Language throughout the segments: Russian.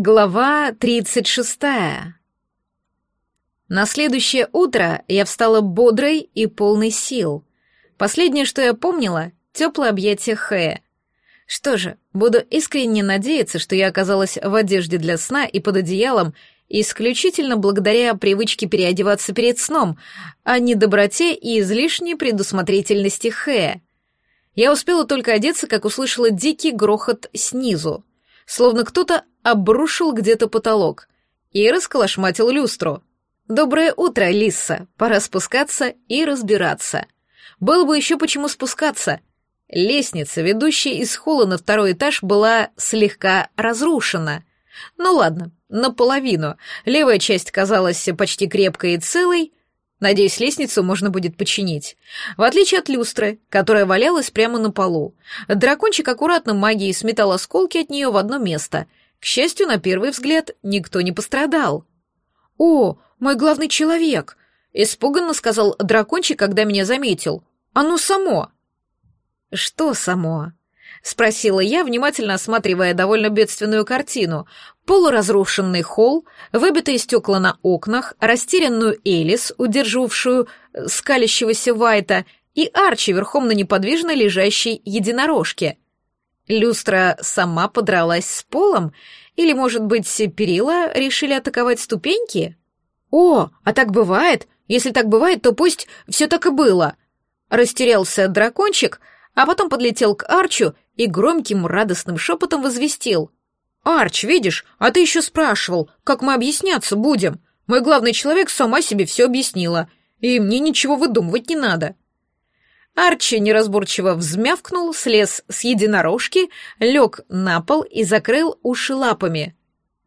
Глава 36. На следующее утро я встала бодрой и полной сил. Последнее, что я помнила, теплое объятие Хэя. Что же, буду искренне надеяться, что я оказалась в одежде для сна и под одеялом исключительно благодаря привычке переодеваться перед сном, а не доброте и излишней предусмотрительности Хэя. Я успела только одеться, как услышала дикий грохот снизу, словно кто-то обрушил где-то потолок и расколошматил люстру. «Доброе утро, Лисса. Пора спускаться и разбираться. Было бы еще почему спускаться. Лестница, ведущая из холла на второй этаж, была слегка разрушена. Ну ладно, наполовину. Левая часть казалась почти крепкой и целой. Надеюсь, лестницу можно будет починить. В отличие от люстры, которая валялась прямо на полу. Дракончик аккуратно магией сметал осколки от нее в одно место к счастью, на первый взгляд никто не пострадал. «О, мой главный человек!» — испуганно сказал дракончик, когда меня заметил. «Оно «А ну, само!» «Что само?» — спросила я, внимательно осматривая довольно бедственную картину. Полуразрушенный холл, выбитые стекла на окнах, растерянную Элис, удерживавшую э, скалящегося Вайта, и Арчи верхом на неподвижно лежащей единорожке — Люстра сама подралась с полом? Или, может быть, перила решили атаковать ступеньки? О, а так бывает? Если так бывает, то пусть все так и было. Растерялся дракончик, а потом подлетел к Арчу и громким радостным шепотом возвестил. «Арч, видишь, а ты еще спрашивал, как мы объясняться будем? Мой главный человек сама себе все объяснила, и мне ничего выдумывать не надо. Арчи неразборчиво взмявкнул, слез с единорожки, лег на пол и закрыл уши лапами.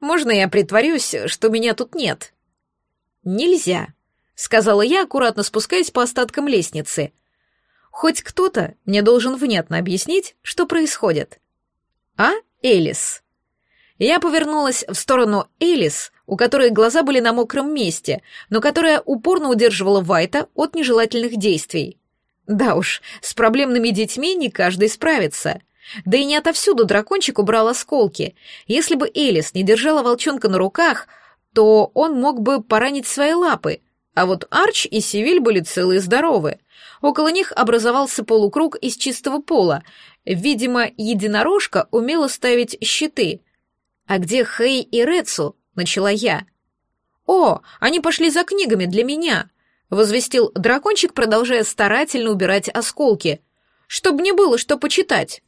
«Можно я притворюсь, что меня тут нет?» «Нельзя», — сказала я, аккуратно спускаясь по остаткам лестницы. «Хоть кто-то мне должен внятно объяснить, что происходит». «А, Элис?» Я повернулась в сторону Элис, у которой глаза были на мокром месте, но которая упорно удерживала Вайта от нежелательных действий. Да уж, с проблемными детьми не каждый справится. Да и не отовсюду дракончик убрал осколки. Если бы Элис не держала волчонка на руках, то он мог бы поранить свои лапы. А вот Арч и Сивиль были целы и здоровы. Около них образовался полукруг из чистого пола. Видимо, единорожка умела ставить щиты. «А где Хей и Рецу?» — начала я. «О, они пошли за книгами для меня!» возвестил дракончик, продолжая старательно убирать осколки. «Чтоб не было, что почитать».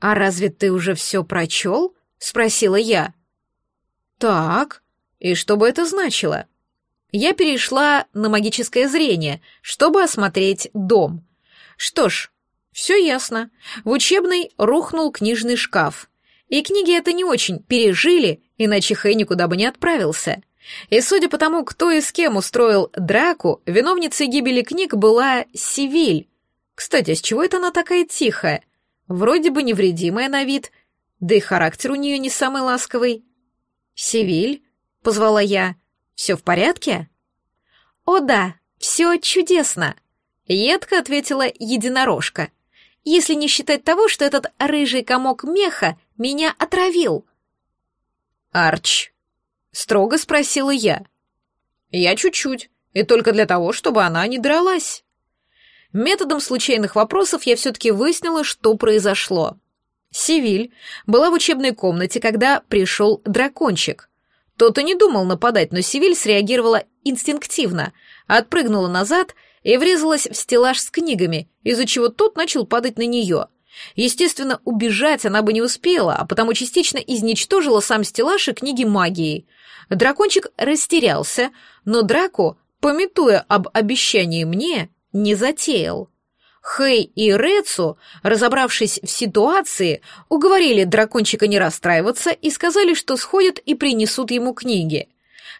«А разве ты уже все прочел?» — спросила я. «Так, и что бы это значило?» Я перешла на магическое зрение, чтобы осмотреть дом. Что ж, все ясно. В учебной рухнул книжный шкаф. И книги это не очень пережили, иначе Хэй никуда бы не отправился. И, судя по тому, кто и с кем устроил драку, виновницей гибели книг была Сивиль. Кстати, с чего это она такая тихая? Вроде бы невредимая на вид, да и характер у нее не самый ласковый. «Сивиль?» — позвала я. «Все в порядке?» «О да, все чудесно!» — едко ответила единорожка. «Если не считать того, что этот рыжий комок меха меня отравил». «Арч!» строго спросила я. Я чуть-чуть, и только для того, чтобы она не дралась. Методом случайных вопросов я все-таки выяснила, что произошло. Сивиль была в учебной комнате, когда пришел дракончик. Тот и не думал нападать, но Сивиль среагировала инстинктивно, отпрыгнула назад и врезалась в стеллаж с книгами, из-за чего тот начал падать на нее. Естественно, убежать она бы не успела, а потому частично изничтожила сам стеллаж и книги магии — Дракончик растерялся, но Драко, пометуя об обещании мне, не затеял. Хэй и Рецу, разобравшись в ситуации, уговорили дракончика не расстраиваться и сказали, что сходят и принесут ему книги.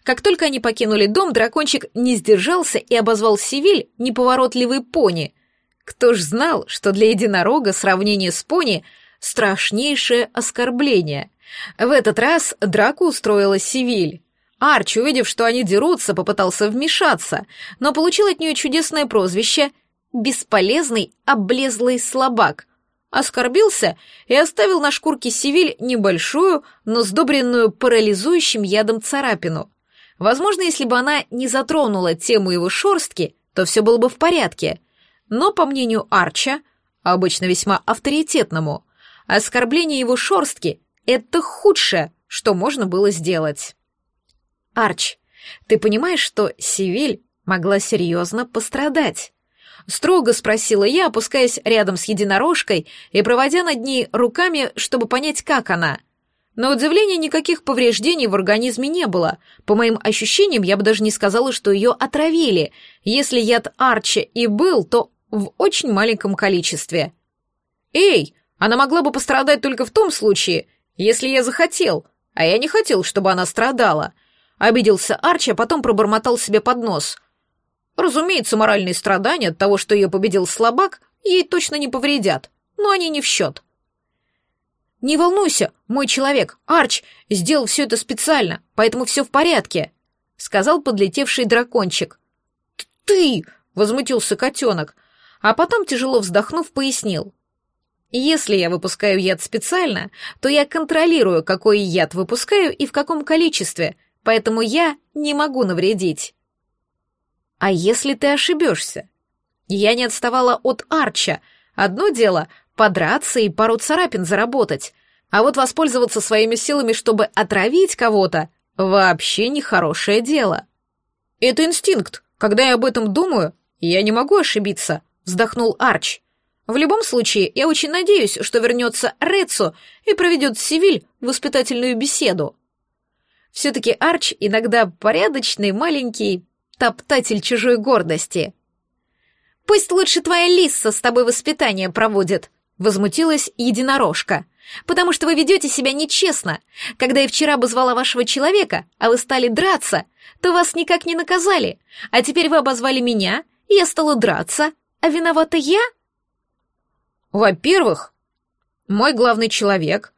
Как только они покинули дом, дракончик не сдержался и обозвал Сивиль неповоротливый пони. Кто ж знал, что для единорога сравнение с пони — страшнейшее оскорбление — в этот раз драку устроила Сивиль. Арч, увидев, что они дерутся, попытался вмешаться, но получил от нее чудесное прозвище «бесполезный, облезлый слабак». оскорбился и оставил на шкурке Севиль небольшую, но сдобренную парализующим ядом царапину. Возможно, если бы она не затронула тему его шорстки, то все было бы в порядке. Но, по мнению Арча, обычно весьма авторитетному, оскорбление его шорстки — Это худшее, что можно было сделать. Арч, ты понимаешь, что Сивиль могла серьезно пострадать? Строго спросила я, опускаясь рядом с единорожкой и проводя над ней руками, чтобы понять, как она. На удивление, никаких повреждений в организме не было. По моим ощущениям, я бы даже не сказала, что ее отравили. Если яд Арча и был, то в очень маленьком количестве. «Эй, она могла бы пострадать только в том случае, если я захотел, а я не хотел, чтобы она страдала. Обиделся Арчи, а потом пробормотал себе под нос. Разумеется, моральные страдания от того, что ее победил слабак, ей точно не повредят, но они не в счет. «Не волнуйся, мой человек, Арч сделал все это специально, поэтому все в порядке», — сказал подлетевший дракончик. «Ты!» — возмутился котенок, а потом, тяжело вздохнув, пояснил. Если я выпускаю яд специально, то я контролирую, какой яд выпускаю и в каком количестве, поэтому я не могу навредить. А если ты ошибешься? Я не отставала от Арча. Одно дело — подраться и пару царапин заработать, а вот воспользоваться своими силами, чтобы отравить кого-то, вообще нехорошее дело. Это инстинкт. Когда я об этом думаю, я не могу ошибиться, вздохнул Арч. В любом случае, я очень надеюсь, что вернется Рецо и проведет Сивиль воспитательную беседу. Все-таки Арч иногда порядочный, маленький, топтатель чужой гордости. «Пусть лучше твоя Лисса с тобой воспитание проводит», — возмутилась единорожка. «Потому что вы ведете себя нечестно. Когда я вчера обозвала вашего человека, а вы стали драться, то вас никак не наказали. А теперь вы обозвали меня, я стала драться, а виновата я?» Во-первых, мой главный человек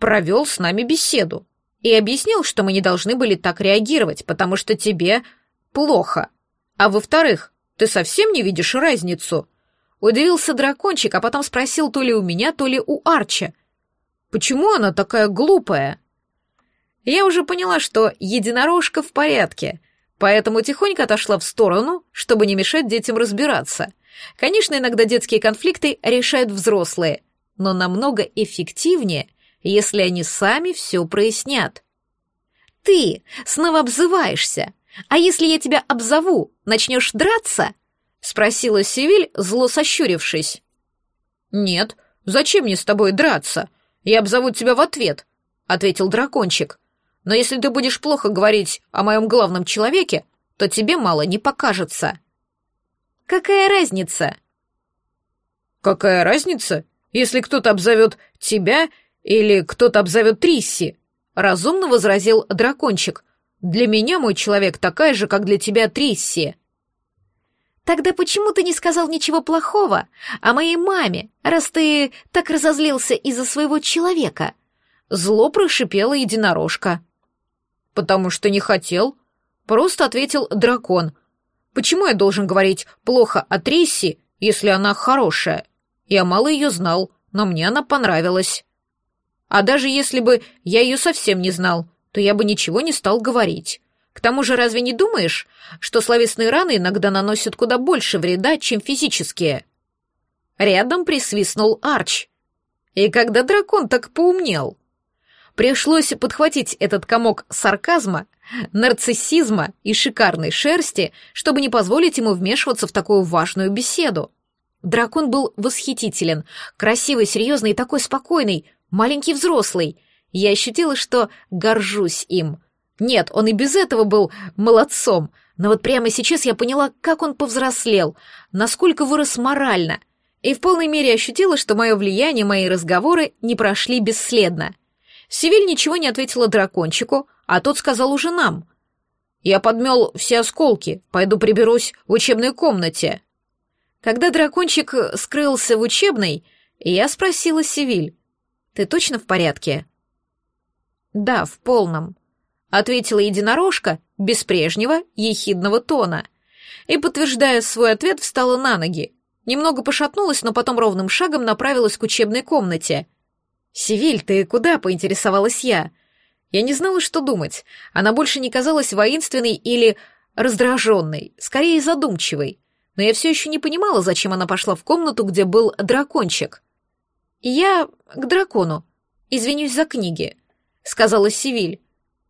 провел с нами беседу и объяснил, что мы не должны были так реагировать, потому что тебе плохо. А во-вторых, ты совсем не видишь разницу. Удивился дракончик, а потом спросил то ли у меня, то ли у Арча, Почему она такая глупая? Я уже поняла, что единорожка в порядке, поэтому тихонько отошла в сторону, чтобы не мешать детям разбираться — Конечно, иногда детские конфликты решают взрослые, но намного эффективнее, если они сами все прояснят. «Ты снова обзываешься! А если я тебя обзову, начнешь драться?» — спросила Сивиль, зло сощурившись. «Нет, зачем мне с тобой драться? Я обзову тебя в ответ», — ответил дракончик. «Но если ты будешь плохо говорить о моем главном человеке, то тебе мало не покажется». Какая разница? Какая разница, если кто-то обзовет тебя или кто-то обзовет Трисси? Разумно возразил дракончик. Для меня мой человек такая же, как для тебя Трисси. Тогда почему ты не сказал ничего плохого о моей маме, раз ты так разозлился из-за своего человека? Зло прошипела единорожка. Потому что не хотел, просто ответил дракон — Почему я должен говорить плохо о Трисси, если она хорошая? Я мало ее знал, но мне она понравилась. А даже если бы я ее совсем не знал, то я бы ничего не стал говорить. К тому же, разве не думаешь, что словесные раны иногда наносят куда больше вреда, чем физические? Рядом присвистнул Арч. И когда дракон так поумнел? Пришлось подхватить этот комок сарказма нарциссизма и шикарной шерсти, чтобы не позволить ему вмешиваться в такую важную беседу. Дракон был восхитителен, красивый, серьезный и такой спокойный, маленький взрослый. Я ощутила, что горжусь им. Нет, он и без этого был молодцом, но вот прямо сейчас я поняла, как он повзрослел, насколько вырос морально, и в полной мере ощутила, что мое влияние, мои разговоры не прошли бесследно. Сивиль ничего не ответила дракончику, а тот сказал уже нам. Я подмел все осколки, пойду приберусь в учебной комнате. Когда дракончик скрылся в учебной, я спросила Севиль, «Ты точно в порядке?» «Да, в полном», — ответила единорожка без прежнего ехидного тона. И, подтверждая свой ответ, встала на ноги. Немного пошатнулась, но потом ровным шагом направилась к учебной комнате. Севиль, ты куда?» — поинтересовалась я. Я не знала, что думать. Она больше не казалась воинственной или раздраженной, скорее задумчивой. Но я все еще не понимала, зачем она пошла в комнату, где был дракончик. «Я к дракону. Извинюсь за книги», — сказала Сивиль.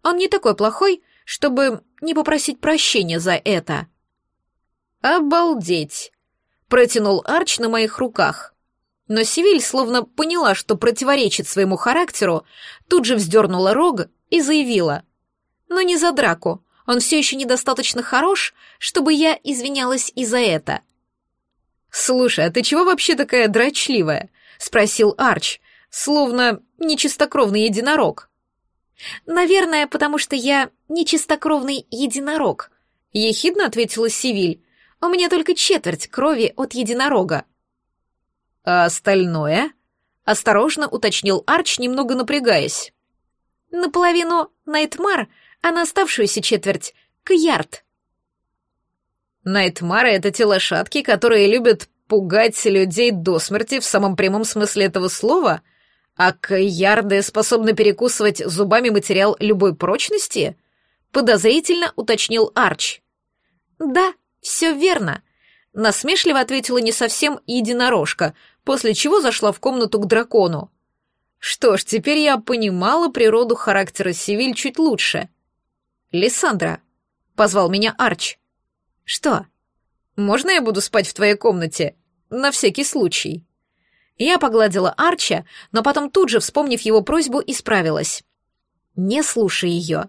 «Он не такой плохой, чтобы не попросить прощения за это». «Обалдеть!» — протянул Арч на моих руках. Но Сивиль, словно поняла, что противоречит своему характеру, тут же вздернула рог и заявила. «Но не за драку. Он все еще недостаточно хорош, чтобы я извинялась и за это». «Слушай, а ты чего вообще такая драчливая?" спросил Арч, словно нечистокровный единорог. «Наверное, потому что я нечистокровный единорог», — ехидно ответила Сивиль. «У меня только четверть крови от единорога». А остальное?» — осторожно уточнил Арч, немного напрягаясь. «Наполовину Найтмар, а на оставшуюся четверть — Кьярд». «Найтмары — это те лошадки, которые любят пугать людей до смерти в самом прямом смысле этого слова, а Кьярды способны перекусывать зубами материал любой прочности?» — подозрительно уточнил Арч. «Да, все верно», — насмешливо ответила не совсем единорожка — после чего зашла в комнату к дракону. Что ж, теперь я понимала природу характера Севиль чуть лучше. «Лиссандра», — позвал меня Арч. «Что? Можно я буду спать в твоей комнате? На всякий случай». Я погладила Арча, но потом тут же, вспомнив его просьбу, исправилась. «Не слушай ее.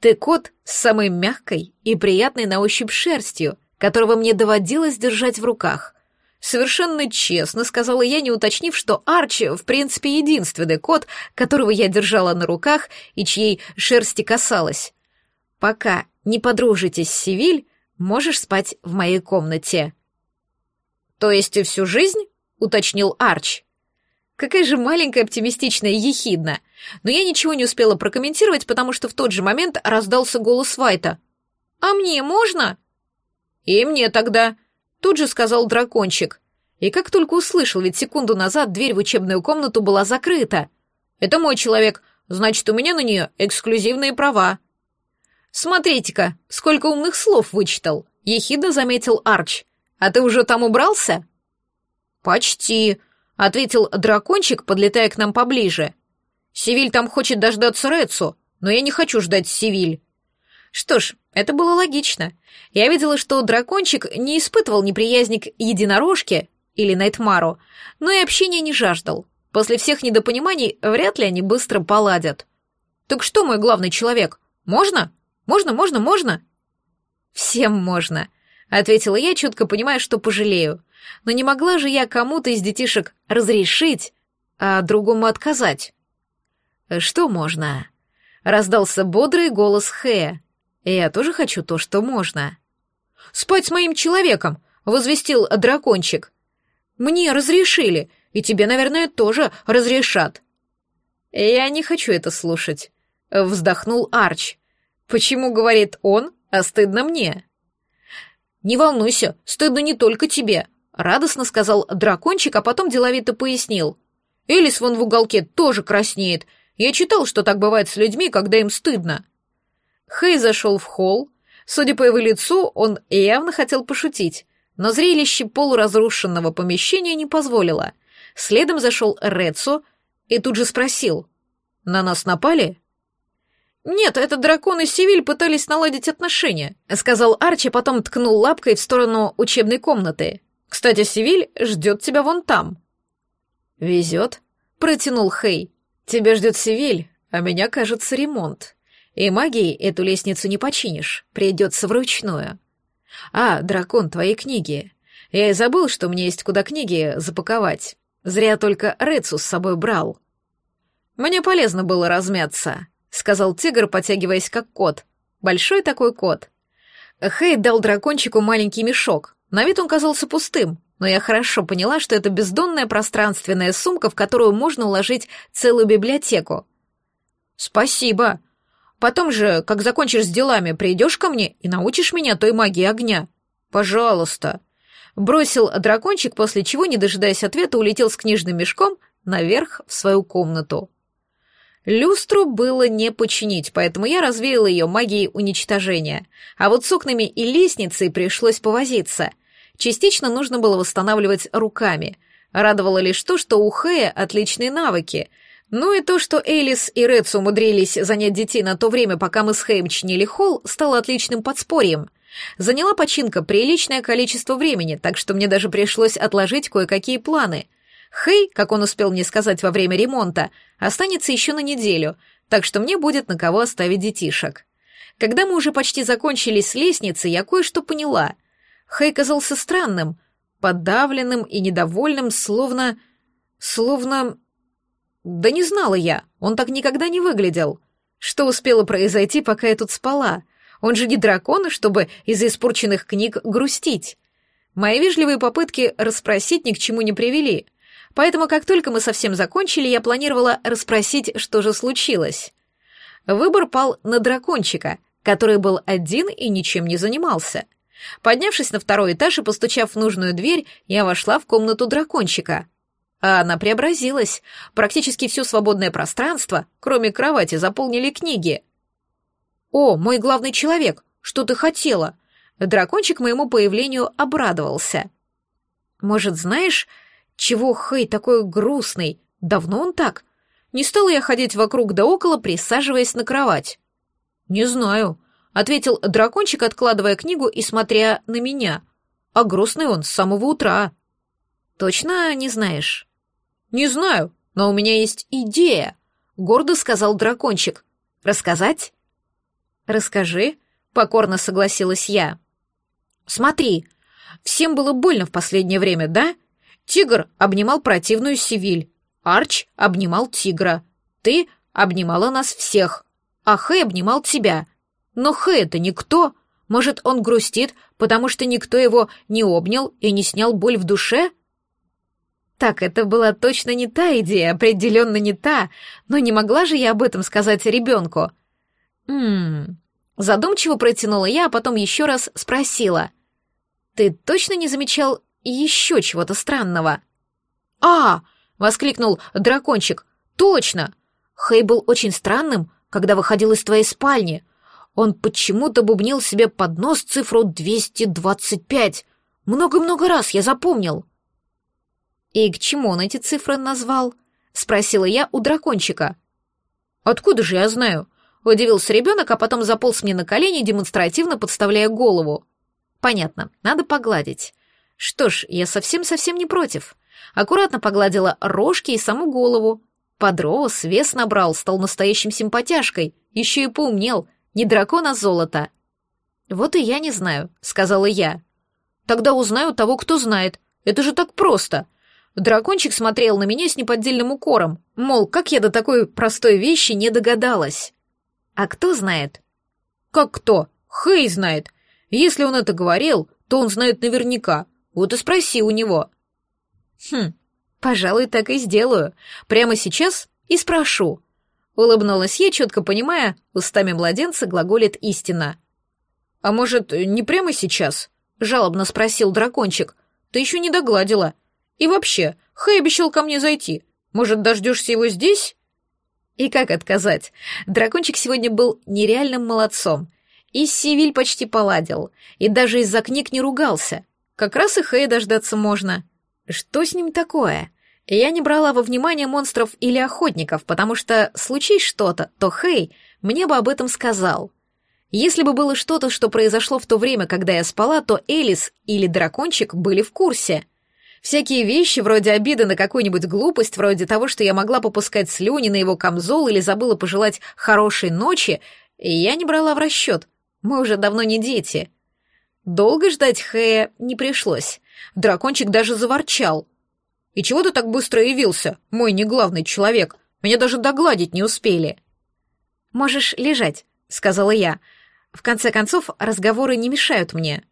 Ты кот с самой мягкой и приятной на ощупь шерстью, которого мне доводилось держать в руках совершенно честно сказала я, не уточнив, что Арчи, в принципе, единственный кот, которого я держала на руках и чьей шерсти касалась. «Пока не подружитесь с Сивиль, можешь спать в моей комнате». «То есть и всю жизнь?» — уточнил Арч. Какая же маленькая оптимистичная ехидна. Но я ничего не успела прокомментировать, потому что в тот же момент раздался голос Вайта. «А мне можно?» «И мне тогда», Тут же сказал дракончик. И как только услышал, ведь секунду назад дверь в учебную комнату была закрыта. «Это мой человек, значит, у меня на нее эксклюзивные права». «Смотрите-ка, сколько умных слов вычитал», — ехидно заметил Арч. «А ты уже там убрался?» «Почти», — ответил дракончик, подлетая к нам поближе. «Сивиль там хочет дождаться Рецу, но я не хочу ждать Сивиль. Что ж, это было логично. Я видела, что дракончик не испытывал неприязнь к единорожке или Найтмару, но и общения не жаждал. После всех недопониманий вряд ли они быстро поладят. Так что, мой главный человек, можно? Можно, можно, можно? Всем можно, ответила я, чутко понимая, что пожалею. Но не могла же я кому-то из детишек разрешить, а другому отказать. Что можно? раздался бодрый голос Хэя. Я тоже хочу то, что можно. Спать с моим человеком, возвестил дракончик. Мне разрешили, и тебе, наверное, тоже разрешат. Я не хочу это слушать, вздохнул Арч. Почему говорит он, а стыдно мне? Не волнуйся, стыдно не только тебе, радостно сказал дракончик, а потом деловито пояснил. Элис вон в уголке тоже краснеет. Я читал, что так бывает с людьми, когда им стыдно. Хейза зашел в холл. Судя по его лицу, он явно хотел пошутить, но зрелище полуразрушенного помещения не позволило. Следом зашел Рецо и тут же спросил. «На нас напали?» «Нет, этот дракон и Сивиль пытались наладить отношения», — сказал Арчи, потом ткнул лапкой в сторону учебной комнаты. «Кстати, Севиль ждет тебя вон там». «Везет», — протянул Хей. «Тебя ждет Севиль, а меня, кажется, ремонт». И магией эту лестницу не починишь, придется вручную. А, дракон, твои книги. Я и забыл, что мне есть куда книги запаковать. Зря только Рецу с собой брал. Мне полезно было размяться, сказал тигр, потягиваясь как кот. Большой такой кот. Хейт дал дракончику маленький мешок. На вид он казался пустым, но я хорошо поняла, что это бездонная пространственная сумка, в которую можно уложить целую библиотеку. «Спасибо», Потом же, как закончишь с делами, придешь ко мне и научишь меня той магии огня. Пожалуйста. Бросил дракончик, после чего, не дожидаясь ответа, улетел с книжным мешком наверх в свою комнату. Люстру было не починить, поэтому я развеяла ее магией уничтожения. А вот с окнами и лестницей пришлось повозиться. Частично нужно было восстанавливать руками. Радовало лишь то, что у Хэя отличные навыки. Ну и то, что Элис и Рэдс умудрились занять детей на то время, пока мы с Хэем чинили холл, стало отличным подспорьем. Заняла починка приличное количество времени, так что мне даже пришлось отложить кое-какие планы. Хэй, как он успел мне сказать во время ремонта, останется еще на неделю, так что мне будет на кого оставить детишек. Когда мы уже почти закончились с лестницей, я кое-что поняла. Хэй казался странным, подавленным и недовольным, словно... словно... Да не знала я, он так никогда не выглядел. Что успело произойти, пока я тут спала? Он же не дракон, чтобы из испорченных книг грустить. Мои вежливые попытки расспросить ни к чему не привели. Поэтому, как только мы совсем закончили, я планировала расспросить, что же случилось. Выбор пал на дракончика, который был один и ничем не занимался. Поднявшись на второй этаж и постучав в нужную дверь, я вошла в комнату дракончика — а она преобразилась. Практически все свободное пространство, кроме кровати, заполнили книги. «О, мой главный человек, что ты хотела?» Дракончик моему появлению обрадовался. «Может, знаешь, чего Хэй такой грустный? Давно он так? Не стала я ходить вокруг да около, присаживаясь на кровать». «Не знаю», — ответил дракончик, откладывая книгу и смотря на меня. «А грустный он с самого утра». «Точно не знаешь?» «Не знаю, но у меня есть идея», — гордо сказал дракончик. «Рассказать?» «Расскажи», — покорно согласилась я. «Смотри, всем было больно в последнее время, да? Тигр обнимал противную Сивиль, Арч обнимал тигра, ты обнимала нас всех, а Хэ обнимал тебя. Но Хэ это никто. Может, он грустит, потому что никто его не обнял и не снял боль в душе?» Так, это была точно не та идея, определенно не та, но не могла же я об этом сказать ребенку. Ммм, задумчиво протянула я, а потом еще раз спросила. «Ты точно не замечал еще чего-то странного?» «А!» — воскликнул дракончик. «Точно! Хей был очень странным, когда выходил из твоей спальни. Он почему-то бубнил себе под нос цифру 225. Много-много раз я запомнил». «И к чему он эти цифры назвал?» — спросила я у дракончика. «Откуда же я знаю?» — удивился ребенок, а потом заполз мне на колени, демонстративно подставляя голову. «Понятно, надо погладить. Что ж, я совсем-совсем не против. Аккуратно погладила рожки и саму голову. Подрос, вес набрал, стал настоящим симпатяшкой, еще и поумнел. Не дракон, а золото». «Вот и я не знаю», — сказала я. «Тогда узнаю того, кто знает. Это же так просто», Дракончик смотрел на меня с неподдельным укором, мол, как я до такой простой вещи не догадалась. А кто знает? Как кто? Хей знает. Если он это говорил, то он знает наверняка. Вот и спроси у него. Хм, пожалуй, так и сделаю. Прямо сейчас и спрошу. Улыбнулась я, четко понимая, устами младенца глаголит истина. А может, не прямо сейчас? Жалобно спросил дракончик. Ты еще не догладила. — и вообще, Хэй обещал ко мне зайти. Может, дождешься его здесь?» И как отказать? Дракончик сегодня был нереальным молодцом. И Сивиль почти поладил, и даже из-за книг не ругался. Как раз и Хэя дождаться можно. Что с ним такое? Я не брала во внимание монстров или охотников, потому что, случись что-то, то Хэй мне бы об этом сказал. Если бы было что-то, что произошло в то время, когда я спала, то Элис или Дракончик были в курсе. Всякие вещи, вроде обиды на какую-нибудь глупость, вроде того, что я могла попускать слюни на его камзол или забыла пожелать хорошей ночи, я не брала в расчет. Мы уже давно не дети. Долго ждать Хэя не пришлось. Дракончик даже заворчал. «И чего ты так быстро явился, мой неглавный человек? Меня даже догладить не успели». «Можешь лежать», — сказала я. «В конце концов, разговоры не мешают мне».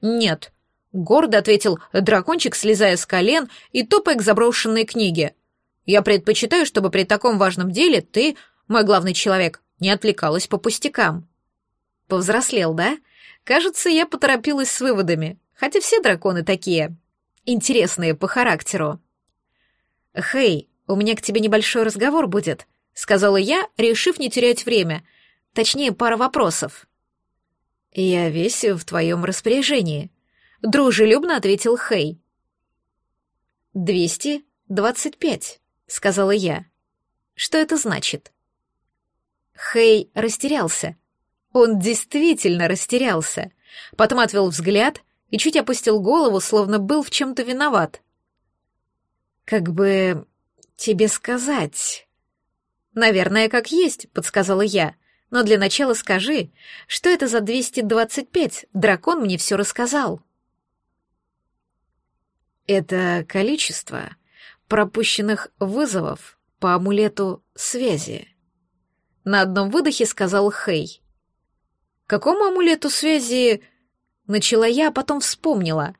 «Нет», Гордо ответил дракончик, слезая с колен и топая к заброшенной книге. «Я предпочитаю, чтобы при таком важном деле ты, мой главный человек, не отвлекалась по пустякам». Повзрослел, да? Кажется, я поторопилась с выводами, хотя все драконы такие. Интересные по характеру. «Хей, у меня к тебе небольшой разговор будет», — сказала я, решив не терять время. Точнее, пара вопросов. «Я весь в твоем распоряжении», — дружелюбно ответил Хэй. «Двести двадцать пять», — сказала я. «Что это значит?» Хэй растерялся. Он действительно растерялся. Потом отвел взгляд и чуть опустил голову, словно был в чем-то виноват. «Как бы тебе сказать...» «Наверное, как есть», — подсказала я. «Но для начала скажи, что это за двести двадцать пять? Дракон мне все рассказал» это количество пропущенных вызовов по амулету связи. На одном выдохе сказал Хей. Какому амулету связи? Начала я, а потом вспомнила.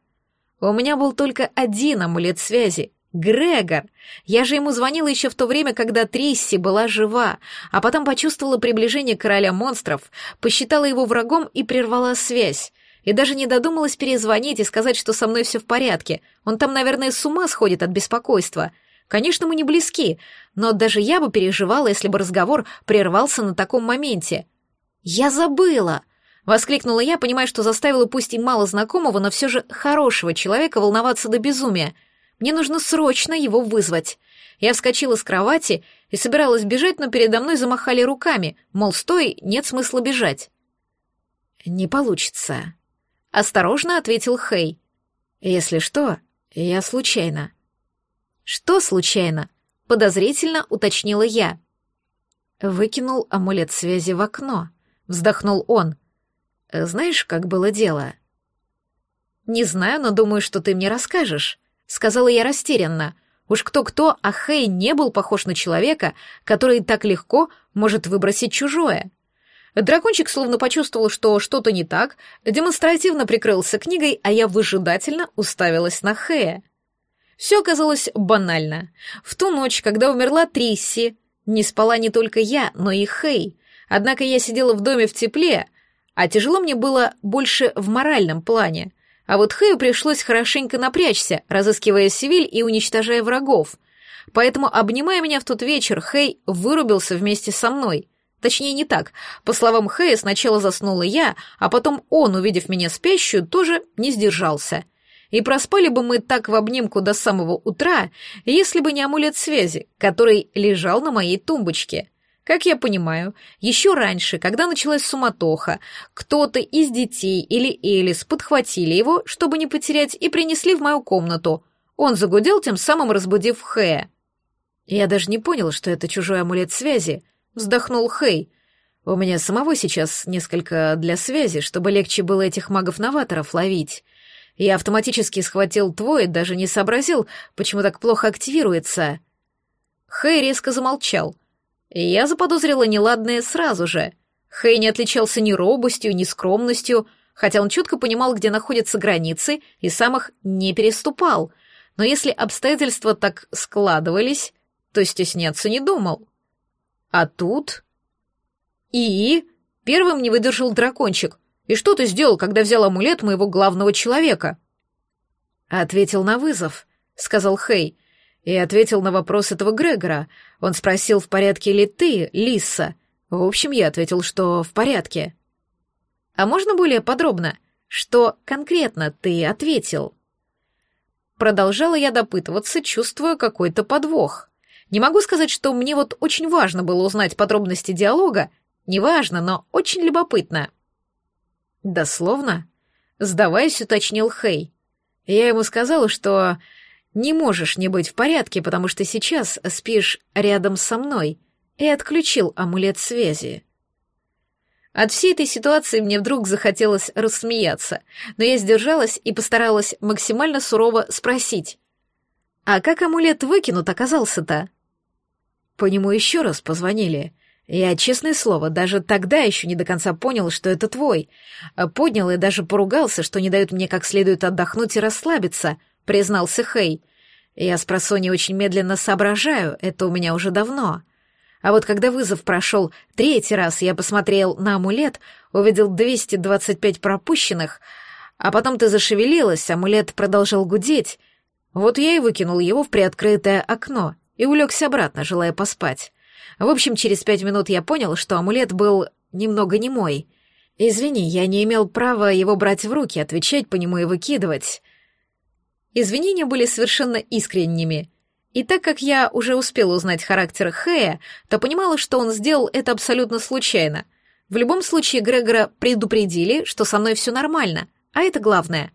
У меня был только один амулет связи. Грегор. Я же ему звонила еще в то время, когда Трисси была жива, а потом почувствовала приближение короля монстров, посчитала его врагом и прервала связь и даже не додумалась перезвонить и сказать, что со мной все в порядке. Он там, наверное, с ума сходит от беспокойства. Конечно, мы не близки, но даже я бы переживала, если бы разговор прервался на таком моменте. «Я забыла!» — воскликнула я, понимая, что заставила пусть и мало знакомого, но все же хорошего человека волноваться до безумия. Мне нужно срочно его вызвать. Я вскочила с кровати и собиралась бежать, но передо мной замахали руками, мол, стой, нет смысла бежать. «Не получится», — осторожно ответил Хей. «Если что, я случайно». «Что случайно?» — подозрительно уточнила я. Выкинул амулет связи в окно. Вздохнул он. «Знаешь, как было дело?» «Не знаю, но думаю, что ты мне расскажешь», — сказала я растерянно. Уж кто-кто, а Хей не был похож на человека, который так легко может выбросить чужое. Дракончик словно почувствовал, что что-то не так, демонстративно прикрылся книгой, а я выжидательно уставилась на Хэя. Все оказалось банально. В ту ночь, когда умерла Трисси, не спала не только я, но и Хэй. Однако я сидела в доме в тепле, а тяжело мне было больше в моральном плане. А вот Хэю пришлось хорошенько напрячься, разыскивая Севиль и уничтожая врагов. Поэтому, обнимая меня в тот вечер, Хэй вырубился вместе со мной — Точнее, не так. По словам Хэя, сначала заснула я, а потом он, увидев меня спящую, тоже не сдержался. И проспали бы мы так в обнимку до самого утра, если бы не амулет связи, который лежал на моей тумбочке. Как я понимаю, еще раньше, когда началась суматоха, кто-то из детей или Элис подхватили его, чтобы не потерять, и принесли в мою комнату. Он загудел, тем самым разбудив Хэя. Я даже не понял, что это чужой амулет связи — вздохнул Хей. У меня самого сейчас несколько для связи, чтобы легче было этих магов-новаторов ловить. Я автоматически схватил твой, даже не сообразил, почему так плохо активируется. Хей резко замолчал. Я заподозрила неладное сразу же. Хей не отличался ни робостью, ни скромностью, хотя он четко понимал, где находятся границы, и сам их не переступал. Но если обстоятельства так складывались, то стесняться не думал. А тут... И... Первым не выдержал дракончик. И что ты сделал, когда взял амулет моего главного человека? Ответил на вызов, сказал Хей. И ответил на вопрос этого Грегора. Он спросил, в порядке ли ты, Лиса. В общем, я ответил, что в порядке. А можно более подробно? Что конкретно ты ответил? Продолжала я допытываться, чувствуя какой-то подвох. Не могу сказать, что мне вот очень важно было узнать подробности диалога, неважно, но очень любопытно. Дословно? Сдаваясь, уточнил Хей. Я ему сказала, что не можешь не быть в порядке, потому что сейчас спишь рядом со мной, и отключил амулет связи. От всей этой ситуации мне вдруг захотелось рассмеяться, но я сдержалась и постаралась максимально сурово спросить. «А как амулет выкинут оказался-то?» По нему еще раз позвонили. Я, честное слово, даже тогда еще не до конца понял, что это твой. А поднял и даже поругался, что не дают мне как следует отдохнуть и расслабиться, признался Хей. Я с просони очень медленно соображаю, это у меня уже давно. А вот когда вызов прошел третий раз, я посмотрел на амулет, увидел 225 пропущенных, а потом ты зашевелилась, амулет продолжал гудеть. Вот я и выкинул его в приоткрытое окно — и улегся обратно, желая поспать. В общем, через пять минут я понял, что амулет был немного не мой. Извини, я не имел права его брать в руки, отвечать по нему и выкидывать. Извинения были совершенно искренними. И так как я уже успел узнать характер Хэя, то понимала, что он сделал это абсолютно случайно. В любом случае Грегора предупредили, что со мной все нормально, а это главное.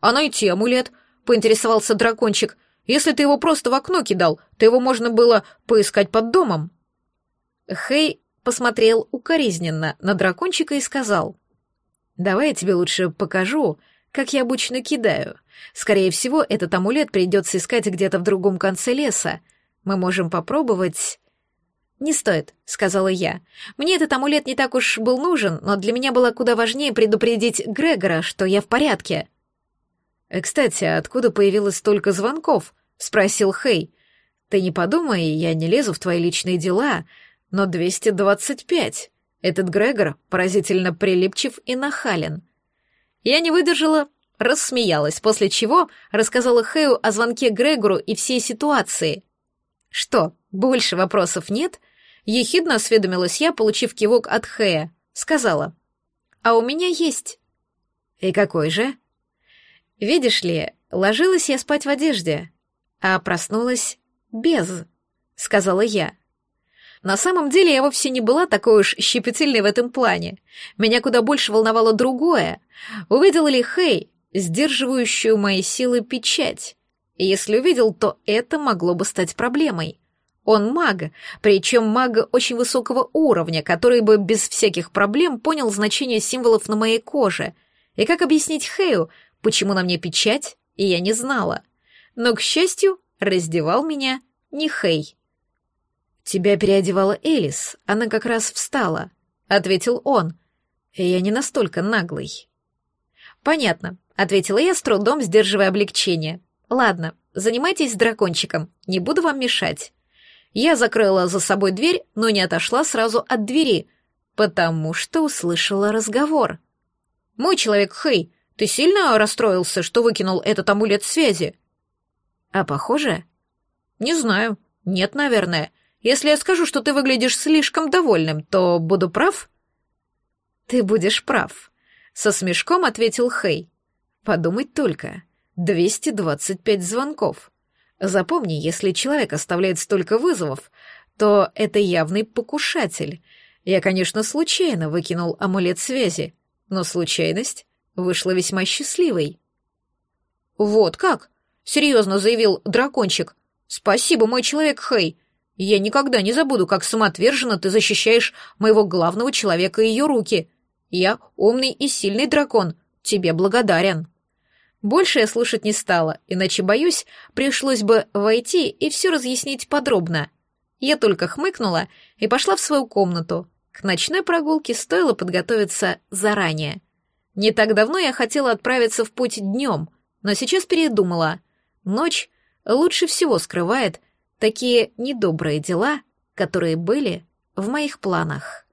«А найти амулет?» — поинтересовался дракончик — если ты его просто в окно кидал, то его можно было поискать под домом». Хей посмотрел укоризненно на дракончика и сказал. «Давай я тебе лучше покажу, как я обычно кидаю. Скорее всего, этот амулет придется искать где-то в другом конце леса. Мы можем попробовать...» «Не стоит», — сказала я. «Мне этот амулет не так уж был нужен, но для меня было куда важнее предупредить Грегора, что я в порядке». «Э, «Кстати, откуда появилось столько звонков?» Спросил Хей. Ты не подумай, я не лезу в твои личные дела, но 225. Этот Грегор поразительно прилипчив и нахален. Я не выдержала, рассмеялась, после чего рассказала Хэю о звонке Грегору и всей ситуации. «Что, больше вопросов нет?» Ехидно осведомилась я, получив кивок от Хэя. Сказала. «А у меня есть». «И какой же?» «Видишь ли, ложилась я спать в одежде а проснулась без, сказала я. На самом деле я вовсе не была такой уж щепетильной в этом плане. Меня куда больше волновало другое. Увидел ли Хей, сдерживающую мои силы печать? И Если увидел, то это могло бы стать проблемой. Он маг, причем маг очень высокого уровня, который бы без всяких проблем понял значение символов на моей коже. И как объяснить Хею, почему на мне печать, и я не знала но, к счастью, раздевал меня не Хей. «Тебя переодевала Элис, она как раз встала», — ответил он. «Я не настолько наглый». «Понятно», — ответила я, с трудом сдерживая облегчение. «Ладно, занимайтесь дракончиком, не буду вам мешать». Я закрыла за собой дверь, но не отошла сразу от двери, потому что услышала разговор. «Мой человек Хей, ты сильно расстроился, что выкинул этот амулет связи?» «А похоже?» «Не знаю. Нет, наверное. Если я скажу, что ты выглядишь слишком довольным, то буду прав?» «Ты будешь прав», — со смешком ответил Хей. «Подумать только. 225 звонков. Запомни, если человек оставляет столько вызовов, то это явный покушатель. Я, конечно, случайно выкинул амулет связи, но случайность вышла весьма счастливой». «Вот как?» Серьезно заявил дракончик. «Спасибо, мой человек Хэй. Я никогда не забуду, как самоотверженно ты защищаешь моего главного человека и ее руки. Я умный и сильный дракон. Тебе благодарен». Больше я слушать не стала, иначе, боюсь, пришлось бы войти и все разъяснить подробно. Я только хмыкнула и пошла в свою комнату. К ночной прогулке стоило подготовиться заранее. Не так давно я хотела отправиться в путь днем, но сейчас передумала. Ночь лучше всего скрывает такие недобрые дела, которые были в моих планах.